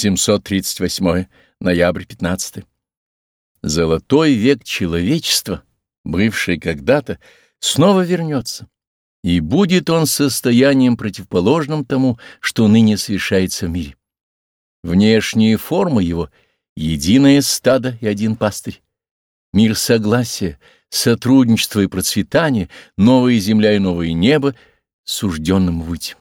738 ноябрь 15 Золотой век человечества, бывший когда-то, снова вернется, и будет он состоянием противоположным тому, что ныне совершается в мире. Внешние формы его — единое стадо и один пастырь. Мир согласия, сотрудничества и процветания, новая земля и новое небо — сужденным быть.